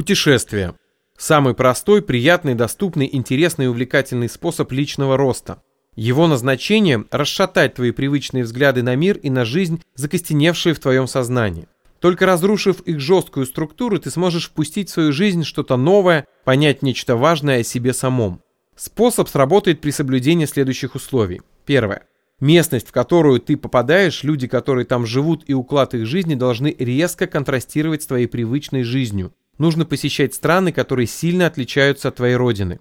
Путешествие. Самый простой, приятный, доступный, интересный и увлекательный способ личного роста. Его назначение – расшатать твои привычные взгляды на мир и на жизнь, закостеневшие в твоем сознании. Только разрушив их жесткую структуру, ты сможешь впустить в свою жизнь что-то новое, понять нечто важное о себе самом. Способ сработает при соблюдении следующих условий. Первое. Местность, в которую ты попадаешь, люди, которые там живут и уклад их жизни должны резко контрастировать с твоей привычной жизнью. Нужно посещать страны, которые сильно отличаются от твоей родины.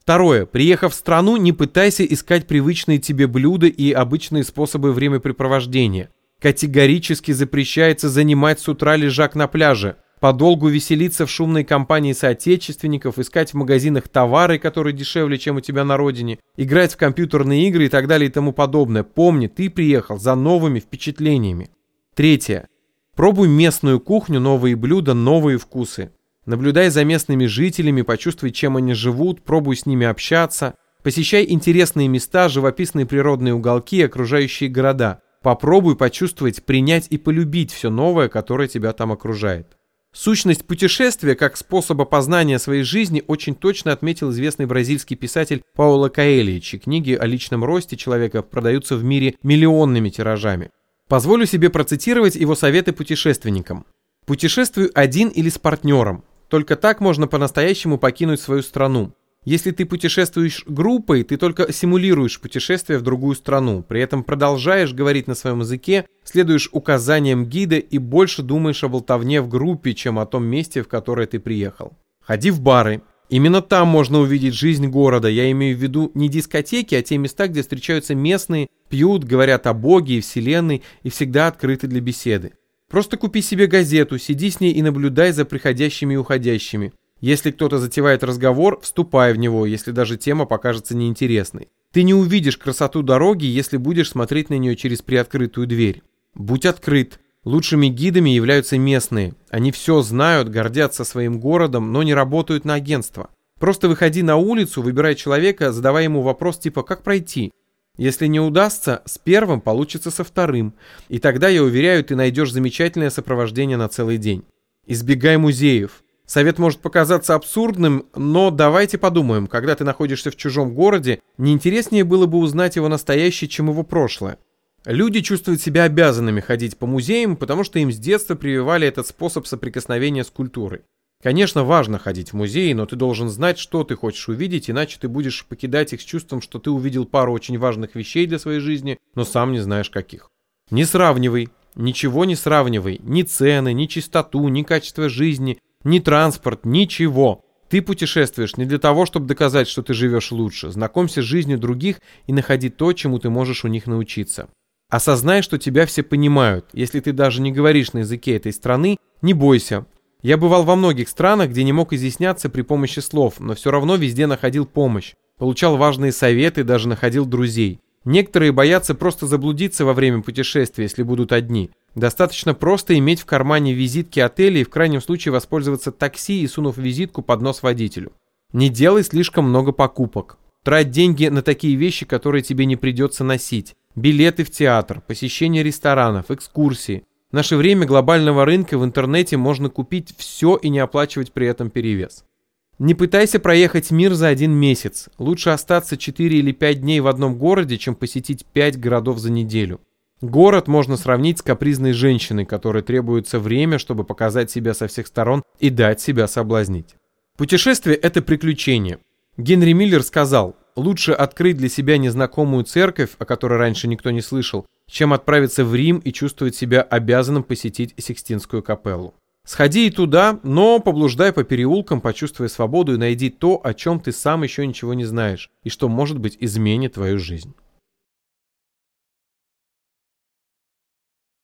Второе. Приехав в страну, не пытайся искать привычные тебе блюда и обычные способы времяпрепровождения. Категорически запрещается занимать с утра лежак на пляже, подолгу веселиться в шумной компании соотечественников, искать в магазинах товары, которые дешевле, чем у тебя на родине, играть в компьютерные игры и так далее и тому подобное. Помни, ты приехал за новыми впечатлениями. Третье. Пробуй местную кухню, новые блюда, новые вкусы. Наблюдай за местными жителями, почувствуй, чем они живут, пробуй с ними общаться. Посещай интересные места, живописные природные уголки, окружающие города. Попробуй почувствовать, принять и полюбить все новое, которое тебя там окружает. Сущность путешествия как способа познания своей жизни очень точно отметил известный бразильский писатель Пауло Каэльи, чьи книги о личном росте человека продаются в мире миллионными тиражами. Позволю себе процитировать его советы путешественникам. «Путешествуй один или с партнером. Только так можно по-настоящему покинуть свою страну. Если ты путешествуешь группой, ты только симулируешь путешествие в другую страну, при этом продолжаешь говорить на своем языке, следуешь указаниям гида и больше думаешь о болтовне в группе, чем о том месте, в которое ты приехал. Ходи в бары. Именно там можно увидеть жизнь города. Я имею в виду не дискотеки, а те места, где встречаются местные, пьют, говорят о Боге и Вселенной и всегда открыты для беседы. Просто купи себе газету, сиди с ней и наблюдай за приходящими и уходящими. Если кто-то затевает разговор, вступай в него, если даже тема покажется неинтересной. Ты не увидишь красоту дороги, если будешь смотреть на нее через приоткрытую дверь. Будь открыт. Лучшими гидами являются местные. Они все знают, гордятся своим городом, но не работают на агентство. Просто выходи на улицу, выбирай человека, задавай ему вопрос типа «как пройти?». Если не удастся, с первым получится со вторым. И тогда, я уверяю, ты найдешь замечательное сопровождение на целый день. Избегай музеев. Совет может показаться абсурдным, но давайте подумаем, когда ты находишься в чужом городе, не интереснее было бы узнать его настоящее, чем его прошлое. Люди чувствуют себя обязанными ходить по музеям, потому что им с детства прививали этот способ соприкосновения с культурой. Конечно, важно ходить в музеи, но ты должен знать, что ты хочешь увидеть, иначе ты будешь покидать их с чувством, что ты увидел пару очень важных вещей для своей жизни, но сам не знаешь каких. Не сравнивай, ничего не сравнивай, ни цены, ни чистоту, ни качество жизни, ни транспорт, ничего. Ты путешествуешь не для того, чтобы доказать, что ты живешь лучше. Знакомься с жизнью других и находи то, чему ты можешь у них научиться. Осознай, что тебя все понимают. Если ты даже не говоришь на языке этой страны, не бойся, я бывал во многих странах, где не мог изъясняться при помощи слов, но все равно везде находил помощь. Получал важные советы, даже находил друзей. Некоторые боятся просто заблудиться во время путешествия, если будут одни. Достаточно просто иметь в кармане визитки отеля и в крайнем случае воспользоваться такси и сунув визитку под нос водителю. Не делай слишком много покупок. Трать деньги на такие вещи, которые тебе не придется носить. Билеты в театр, посещение ресторанов, экскурсии. В наше время глобального рынка в интернете можно купить все и не оплачивать при этом перевес. Не пытайся проехать мир за один месяц. Лучше остаться 4 или 5 дней в одном городе, чем посетить 5 городов за неделю. Город можно сравнить с капризной женщиной, которой требуется время, чтобы показать себя со всех сторон и дать себя соблазнить. Путешествие – это приключение. Генри Миллер сказал, лучше открыть для себя незнакомую церковь, о которой раньше никто не слышал, чем отправиться в Рим и чувствовать себя обязанным посетить Сикстинскую капеллу. Сходи и туда, но поблуждай по переулкам, почувствуй свободу и найди то, о чем ты сам еще ничего не знаешь, и что, может быть, изменит твою жизнь.